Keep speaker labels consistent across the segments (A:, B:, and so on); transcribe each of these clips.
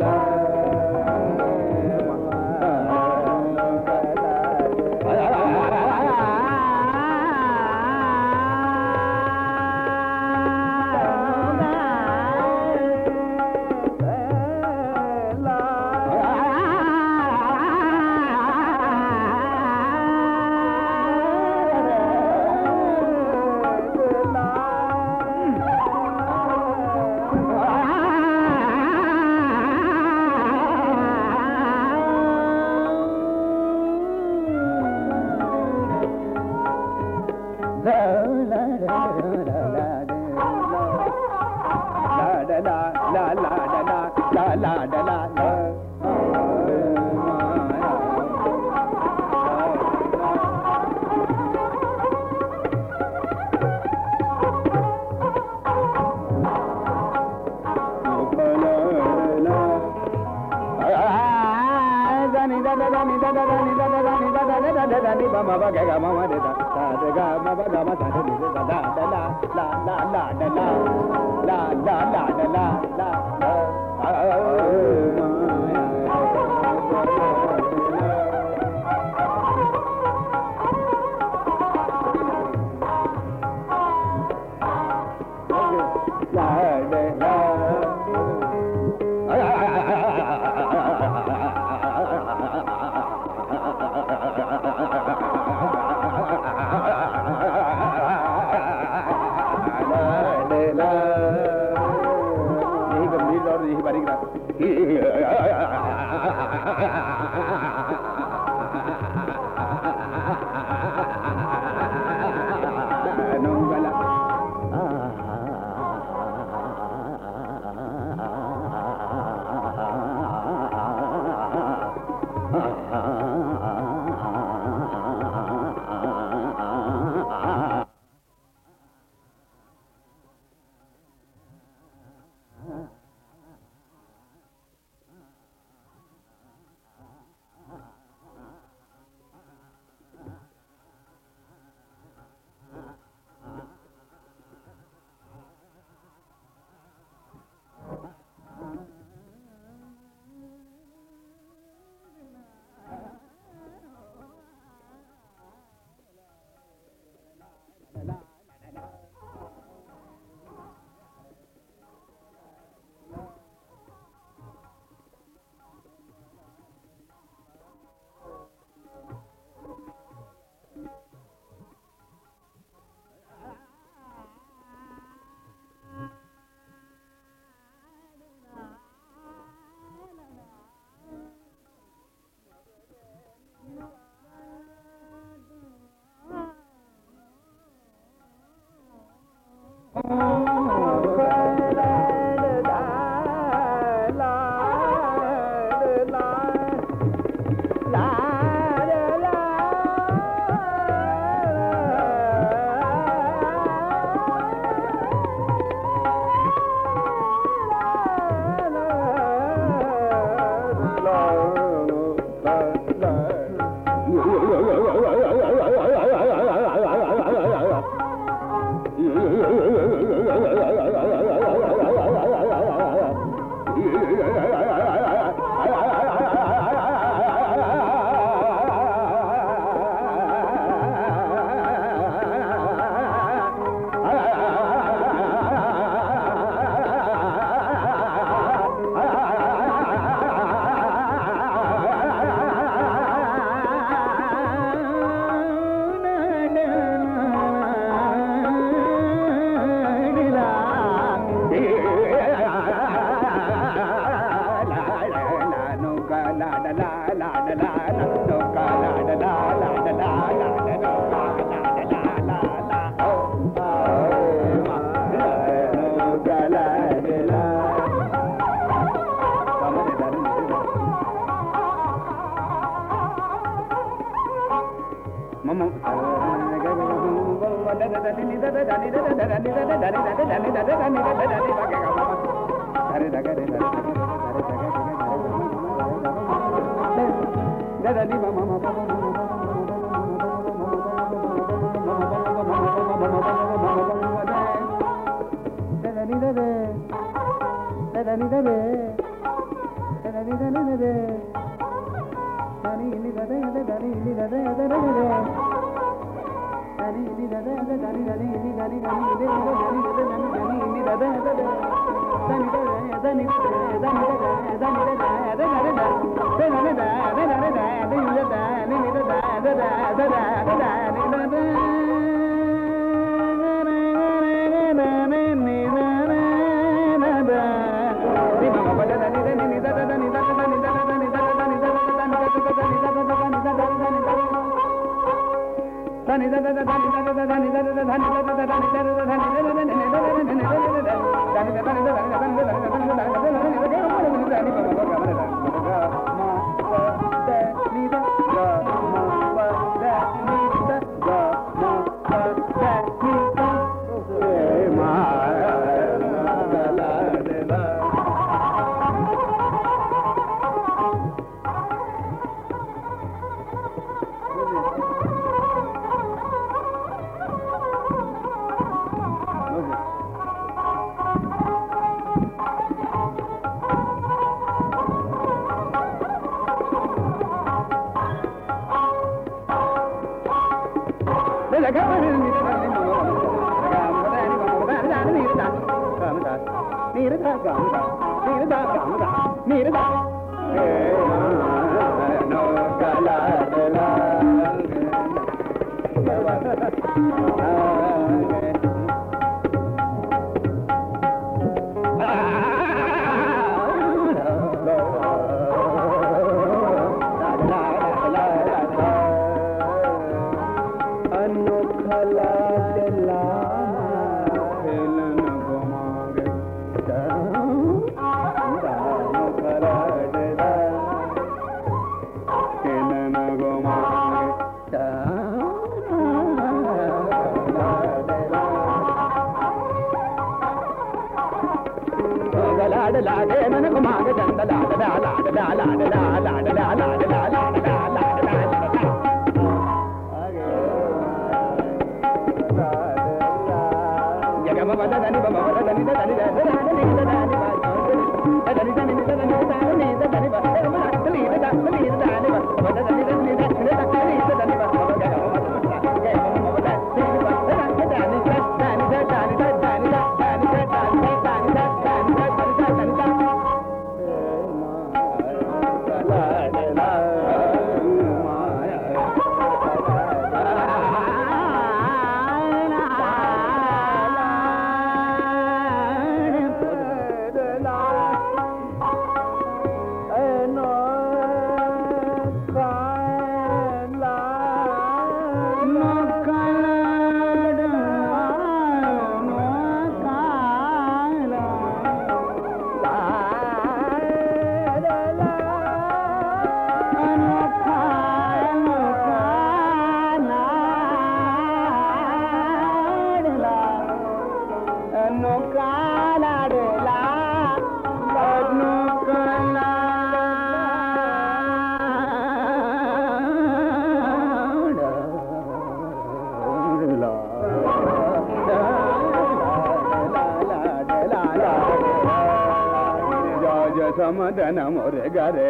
A: la और यही बारीक रात got it.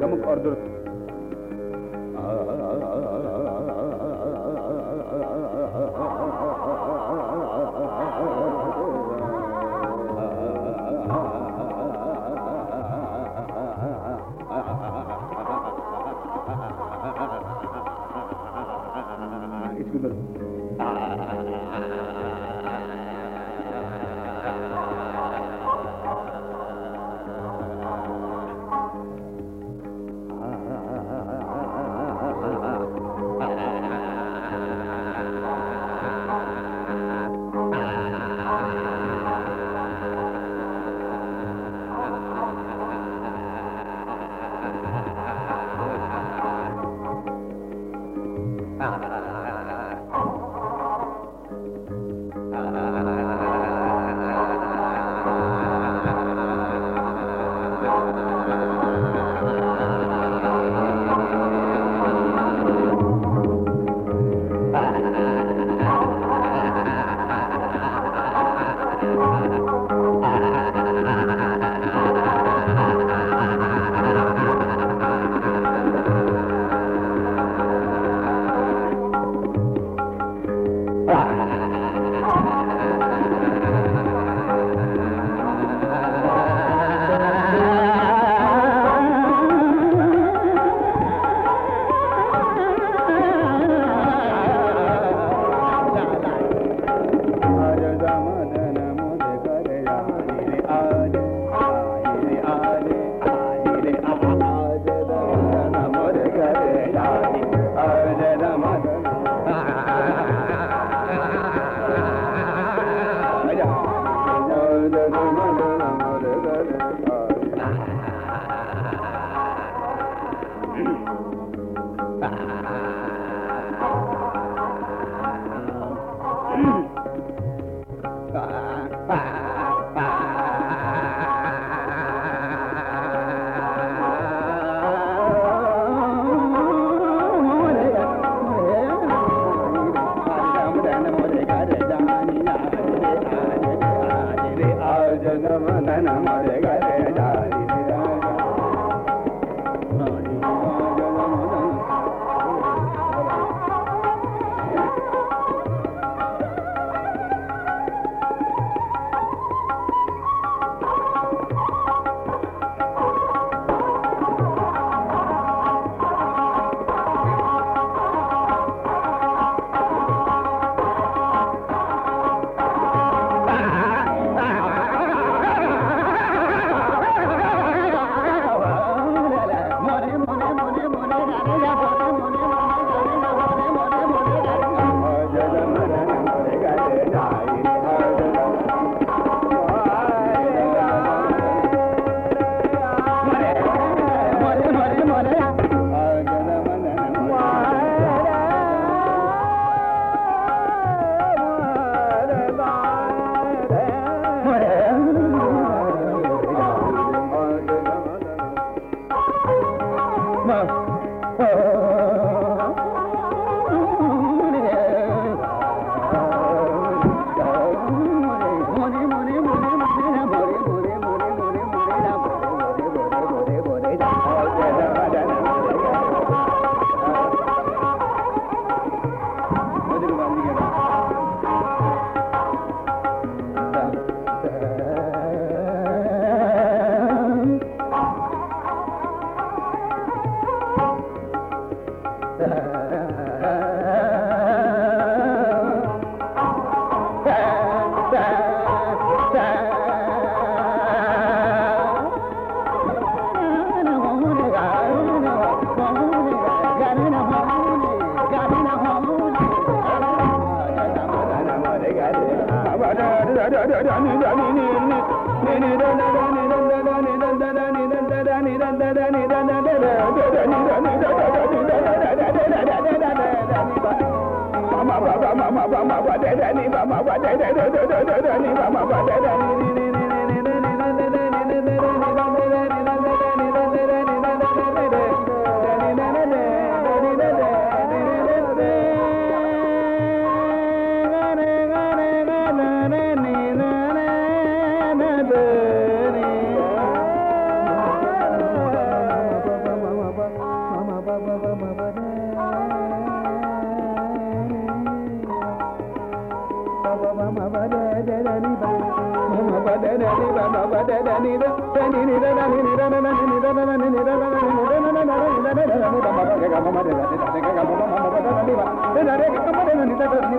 A: गमुक और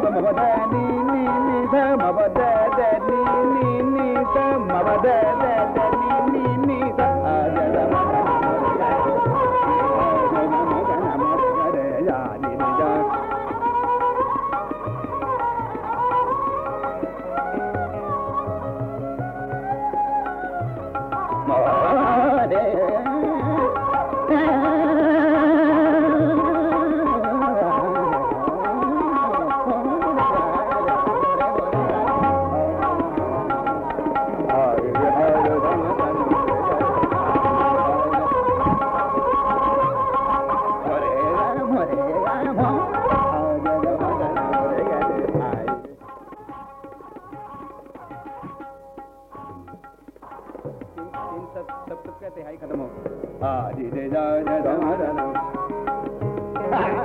A: మవద నీ నీ నీ ధ మవద నీ నీ నీ ధ మవద నీ Hari Rama Rama.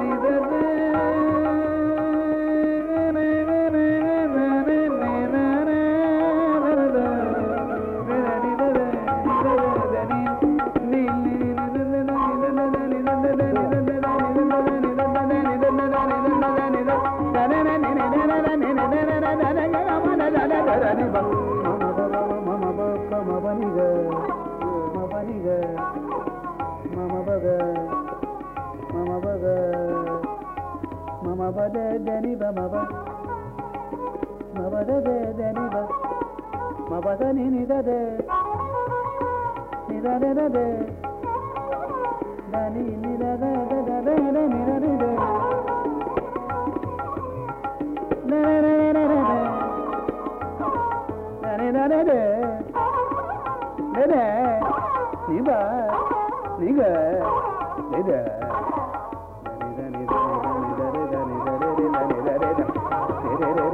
A: మవదని మవ మవదని మవదని నిదదే నిదనదే. దని నిదదే నిరదే నిగ నిగ నిగ da da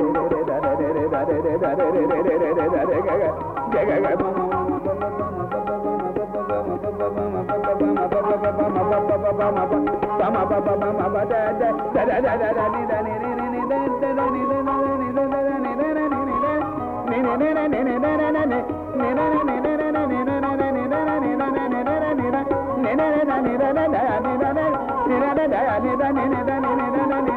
A: da da da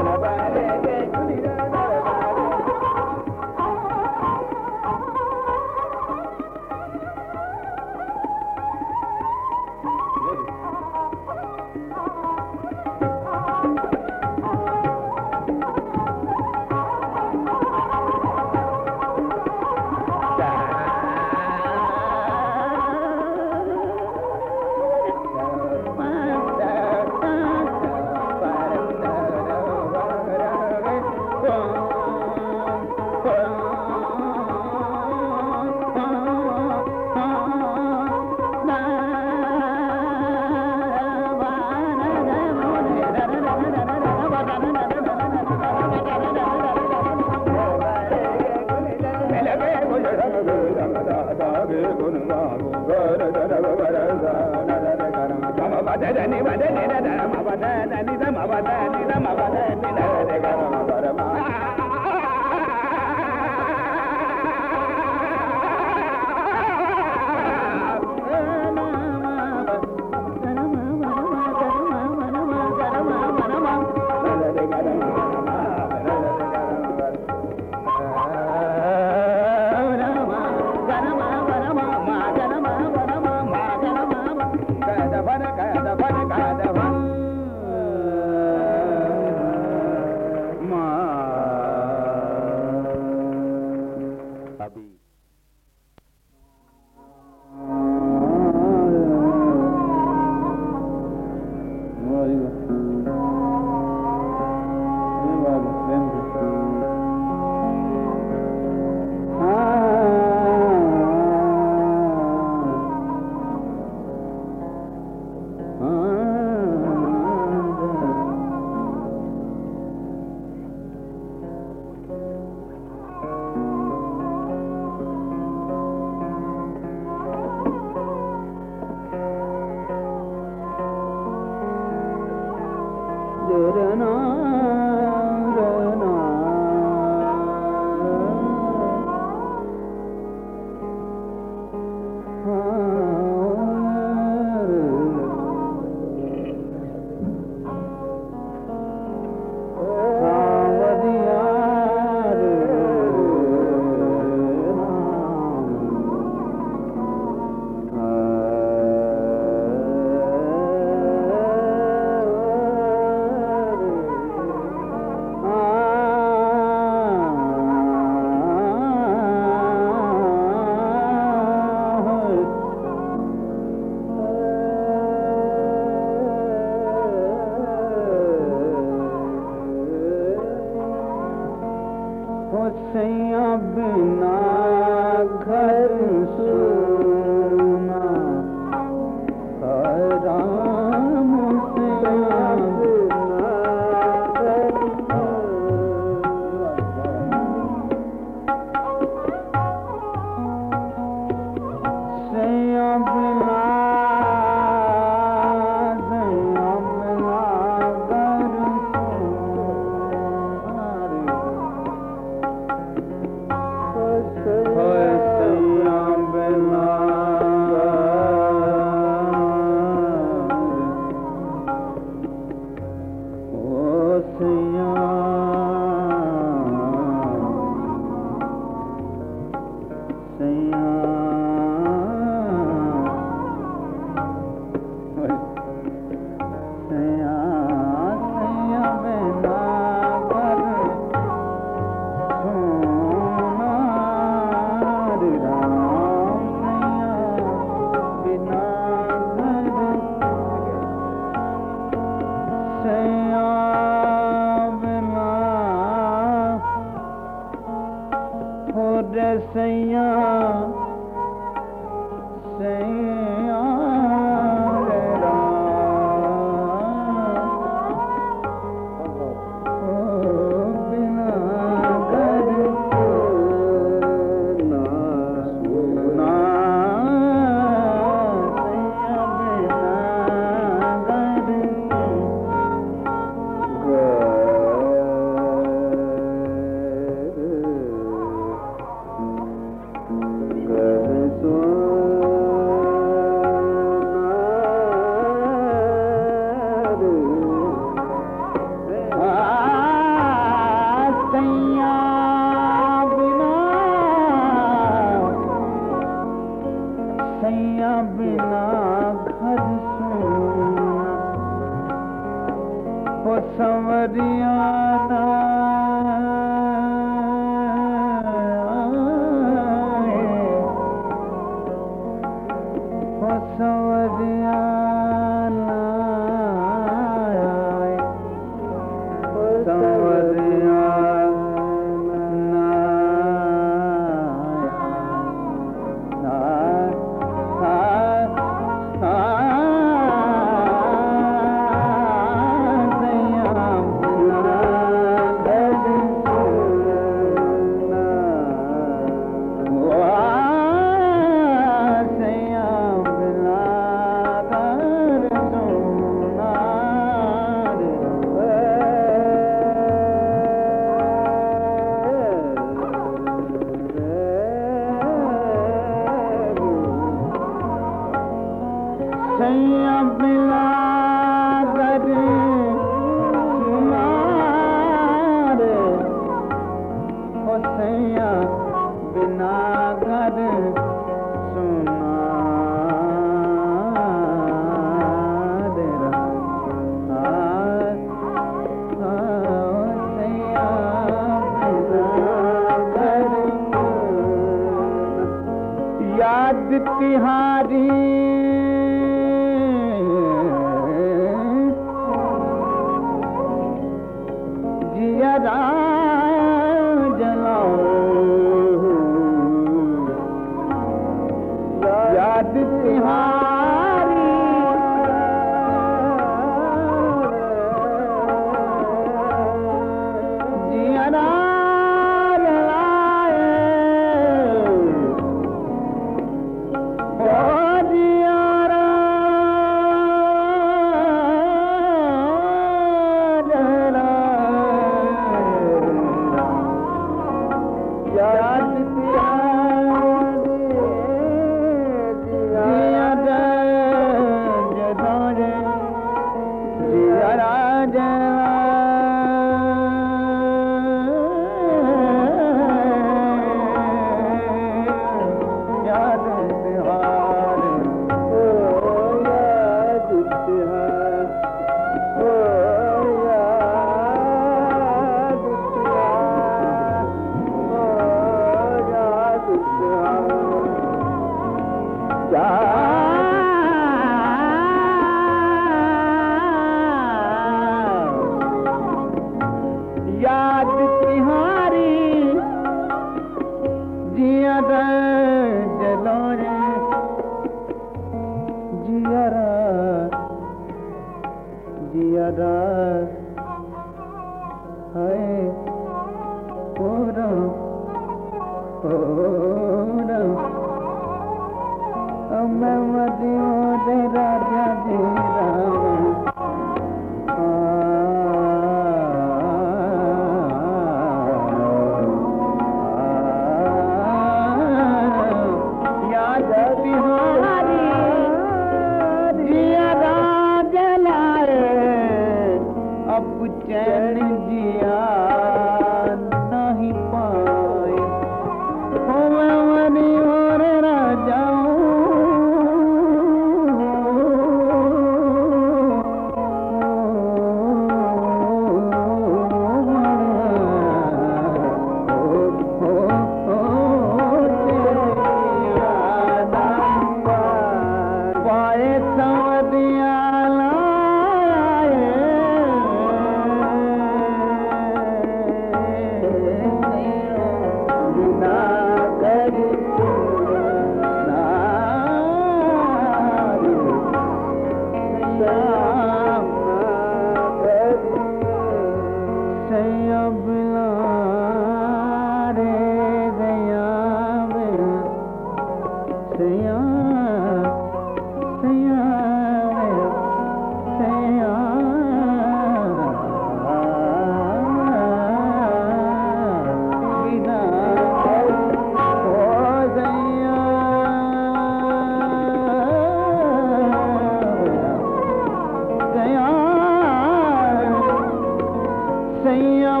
B: सैया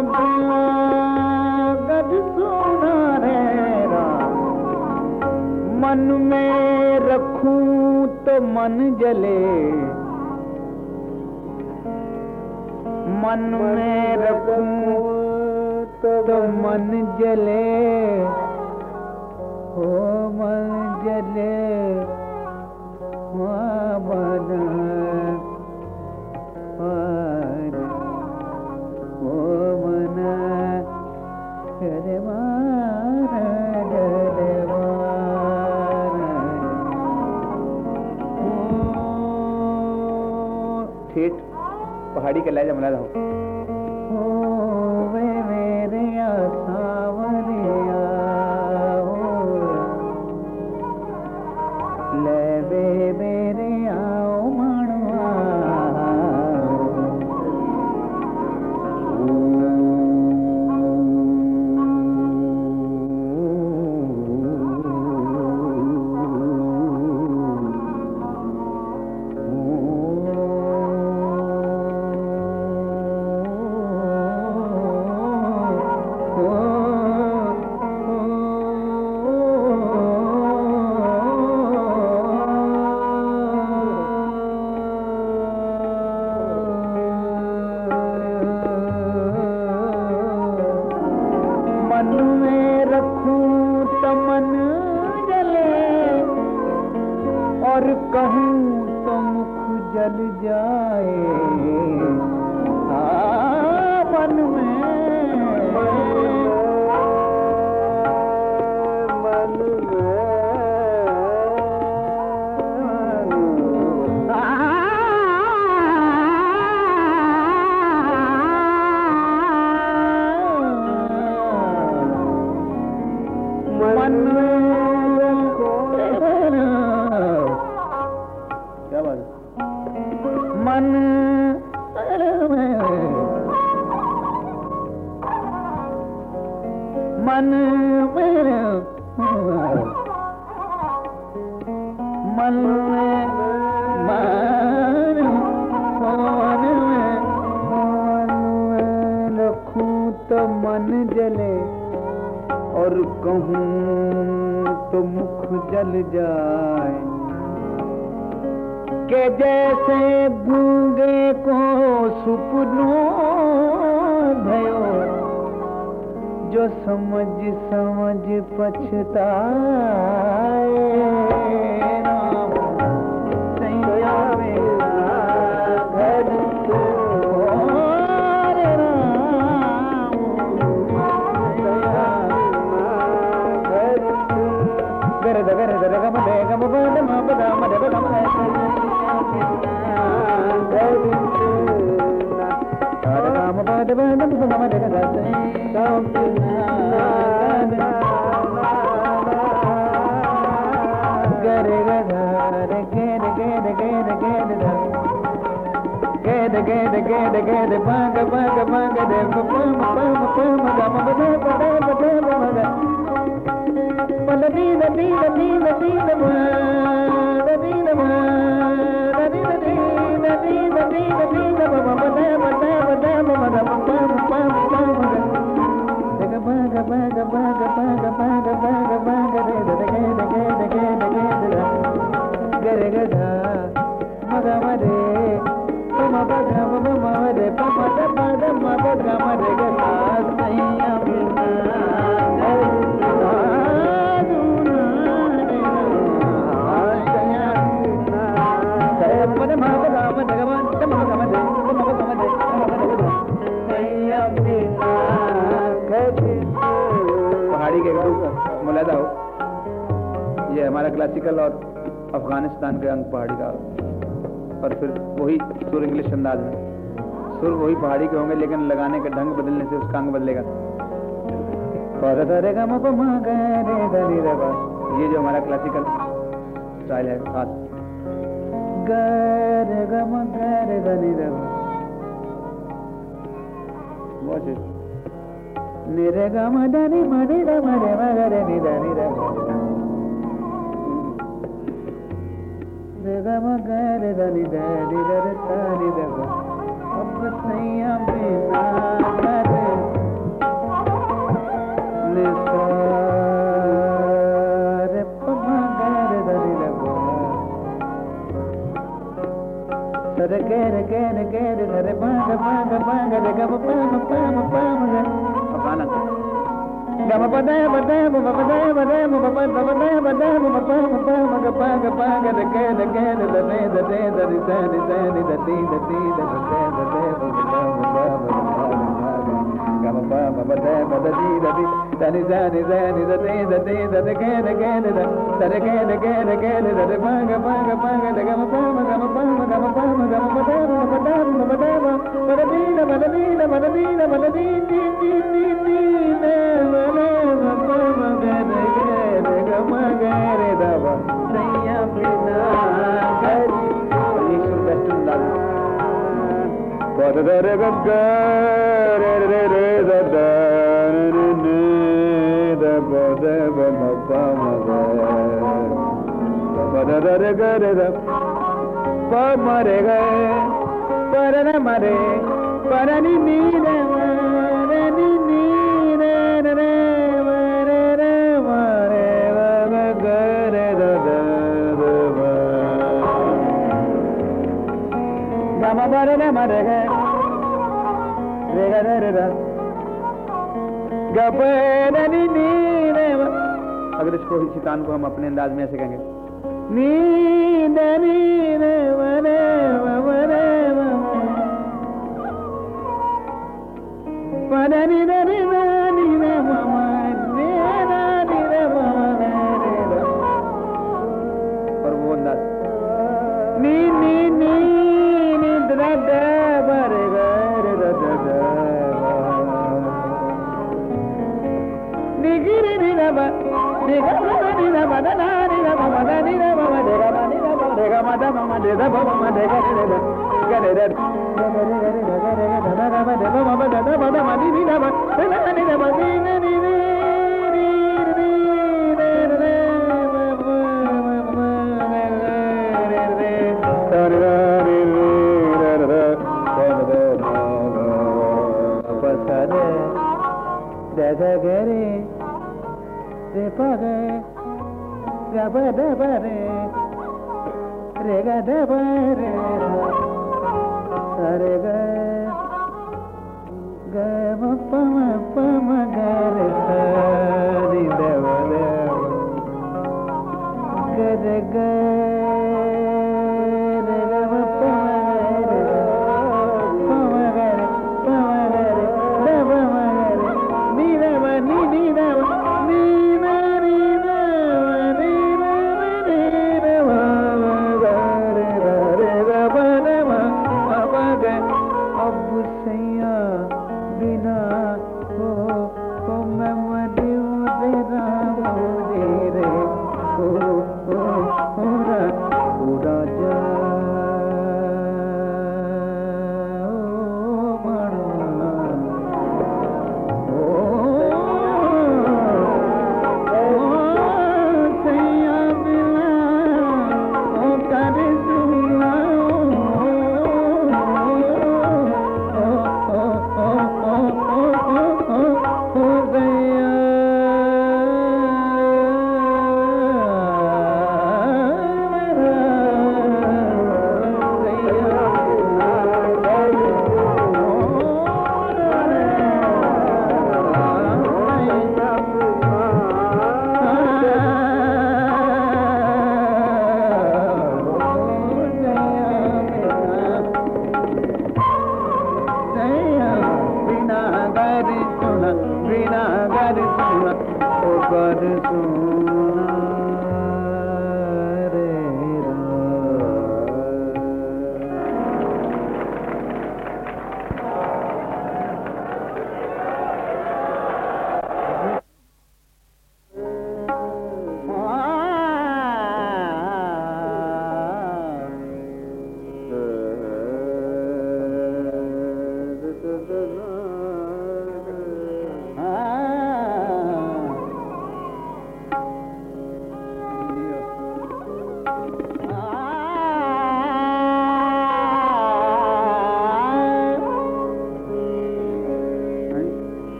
B: गज सोना रहना मन में रखूँ तो मन जले। मन में रखूँ तो मन जले। हो मन जले हाँ बना
A: सेठ पहाड़ी का लहजा
B: मना
A: रहा हूँ।
B: क्लासिकल और अफ़गानिस्तान के अंग पहाड़ी का और फिर वही सुर इंग्लिश अंदाज में। सुर वही पहाड़ी के होंगे लेकिन लगाने का ढंग बदलने से उसका अंग बदलेगा। ये जो हमारा क्लासिकल स्टाइल है खास। बहुत ही।
A: निरे
B: मंग
A: दलि दाल मंग दलि घर भ da da da da da pa ma ba da ma da di da di da ni da ni da ni da de da de da de ge de ge de da da de ge de ge de ge de da de pa ga pa ga pa ga da ga ma pa ma ga ma pa ma ga ma pa ma ga ma pa da ma pa da ma pa da ma ma da di da ma da di da ma da di da ma da di di di di di ne பமரே பரண மரே
B: Bharani நீன रे रे म
A: रे रे रे रे। ग प रे नी नी रे
B: अगर इसको ही सितान को हम अपने अंदाज में ऐसे कहेंगे।
A: नी नी మద నారి రమ మద నిర మమ నిర మ నిర మమ నిర మద మమ నిద భవ మ నిగ నిర గ నిర గరే గబర బరే రెగద బరే సరగ గమ పమ పమ గర సరి దవ గర గర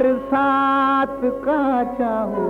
A: बरसात का चाहो?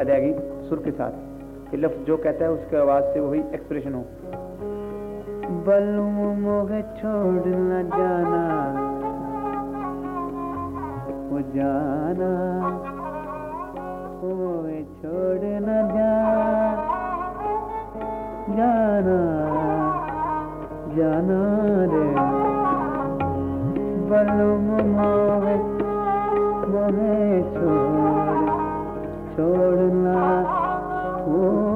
B: अदायगी सुर के साथ। ये लफ्ज जो कहता है, उसके आवाज़ से वही एक्सप्रेशन हो।
A: बलू मोह छोड़ न जाना वो जाना। मोहे छोड़ न जाना जाना रे। बलू मोह मोहे छोड़ छोड़ना। वो